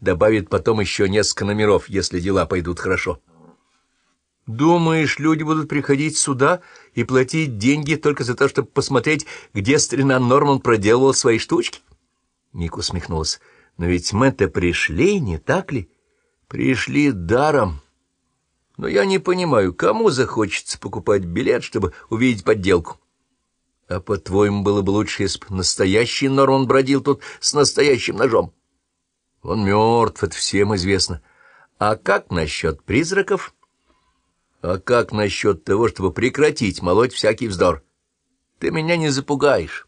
добавит потом еще несколько номеров, если дела пойдут хорошо. Думаешь, люди будут приходить сюда и платить деньги только за то, чтобы посмотреть, где старина Норман проделывал свои штучки? Мик усмехнулся. Но ведь мы-то пришли, не так ли? Пришли даром. Но я не понимаю, кому захочется покупать билет, чтобы увидеть подделку? А по-твоему, было бы лучше, если бы настоящий Норман бродил тут с настоящим ножом? Он мертв, это всем известно. А как насчет призраков? А как насчет того, чтобы прекратить молоть всякий вздор? Ты меня не запугаешь.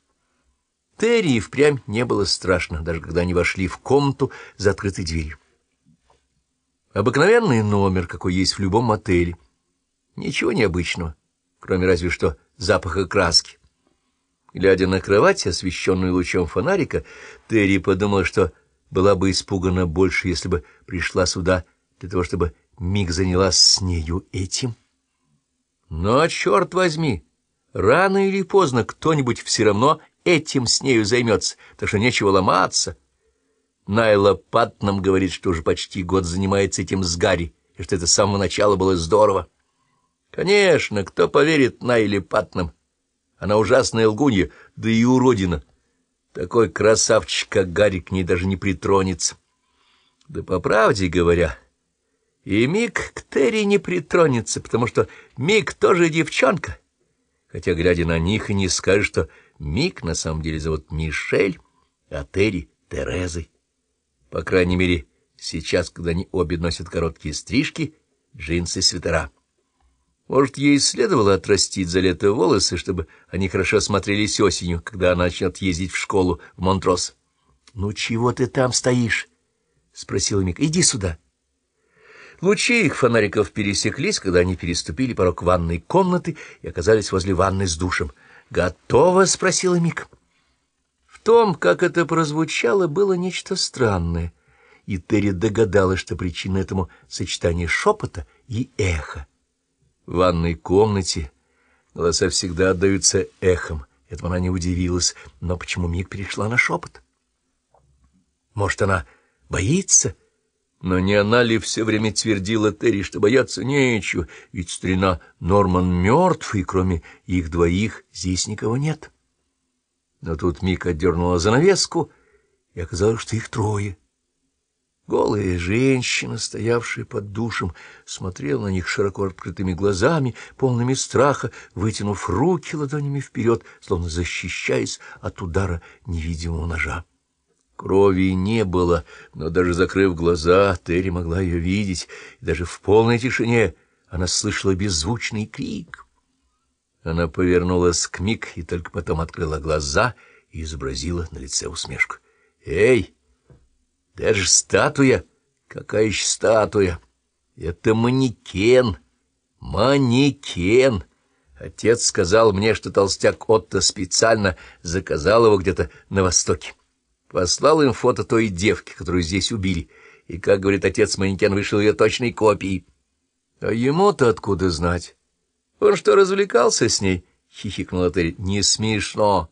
Терри впрямь не было страшно, даже когда они вошли в комнату за открытой дверью. Обыкновенный номер, какой есть в любом отеле. Ничего необычного, кроме разве что запаха краски. Глядя на кровать, освещенную лучом фонарика, Терри подумала, что была бы испугана больше, если бы пришла сюда для того, чтобы Миг занялась с нею этим. Но, черт возьми, рано или поздно кто-нибудь все равно этим с нею займется, так что нечего ломаться. Найла Патнам говорит, что уже почти год занимается этим с Гарри, и что это с самого начала было здорово. Конечно, кто поверит Найле Патнам? Она ужасная лгунья, да и уродина. Такой красавчик, как Гарри, к ней даже не притронется. Да по правде говоря, и Мик к Терри не притронется, потому что Мик тоже девчонка. Хотя, глядя на них, и не скажешь, что Мик на самом деле зовут Мишель, а Терри — Терезой. По крайней мере, сейчас, когда они обе носят короткие стрижки, джинсы свитера. Может, ей следовало отрастить за лето волосы, чтобы они хорошо смотрелись осенью, когда она начнет ездить в школу в Монтрос. — Ну, чего ты там стоишь? — спросила Мик. — Иди сюда. Лучи их фонариков пересеклись, когда они переступили порог ванной комнаты и оказались возле ванны с душем. «Готово?» — спросила Мик. В том, как это прозвучало, было нечто странное, и Терри догадалась, что причина этому — сочетание шепота и эха. В ванной комнате голоса всегда отдаются эхом. Этому она не удивилась, но почему Мик перешла на шепот? Может, она боится? Но не она ли все время твердила Терри, что бояться нечего, ведь старина Норман мертв, и кроме их двоих здесь никого нет? Но тут Мика отдернула занавеску, и оказалось, что их трое. Голая женщина, стоявшая под душем, смотрела на них широко открытыми глазами, полными страха, вытянув руки ладонями вперед, словно защищаясь от удара невидимого ножа. Крови не было, но даже закрыв глаза, Терри могла ее видеть, и даже в полной тишине она слышала беззвучный крик. Она повернулась к Мик и только потом открыла глаза и изобразила на лице усмешку. — Эй, даже статуя! Какая еще статуя? Это манекен! Манекен! Отец сказал мне, что толстяк Отто специально заказал его где-то на востоке. Послал им фото той девки, которую здесь убили, и, как говорит отец, манекен вышел ее точной копией. — А ему-то откуда знать? Он что, развлекался с ней? — хихикнула Терри. — Не смешно.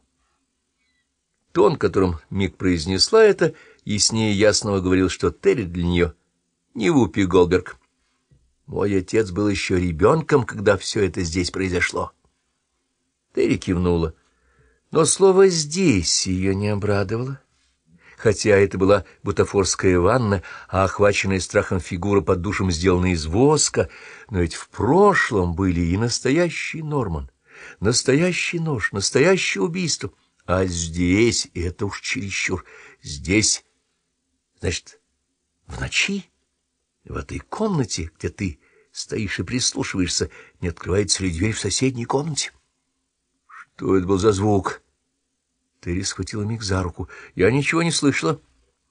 Тон, которым Мик произнесла это, яснее ясного говорил, что Терри для нее не Вупи Голберг. Мой отец был еще ребенком, когда все это здесь произошло. Терри кивнула, но слово «здесь» ее не обрадовало хотя это была бутафорская ванна, а охваченная страхом фигура под душем сделана из воска, но ведь в прошлом были и настоящий Норман, настоящий нож, настоящее убийство, а здесь это уж чересчур, здесь, значит, в ночи, в этой комнате, где ты стоишь и прислушиваешься, не открывается ли дверь в соседней комнате? Что это был за звук? — Терри схватила Мик за руку. «Я ничего не слышала».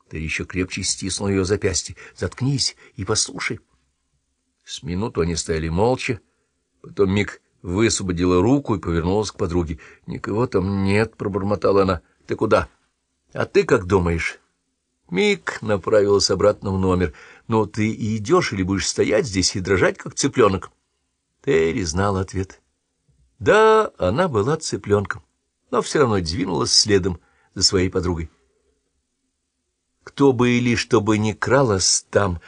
Терри еще крепче стиснул ее запястье. «Заткнись и послушай». С минуту они стояли молча. Потом Мик высвободила руку и повернулась к подруге. «Никого там нет», — пробормотала она. «Ты куда?» «А ты как думаешь?» Мик направилась обратно в номер. «Но ты идешь или будешь стоять здесь и дрожать, как цыпленок?» Терри знала ответ. Да, она была цыпленком но все равно двинулась следом за своей подругой. Кто бы или что бы ни кралось там,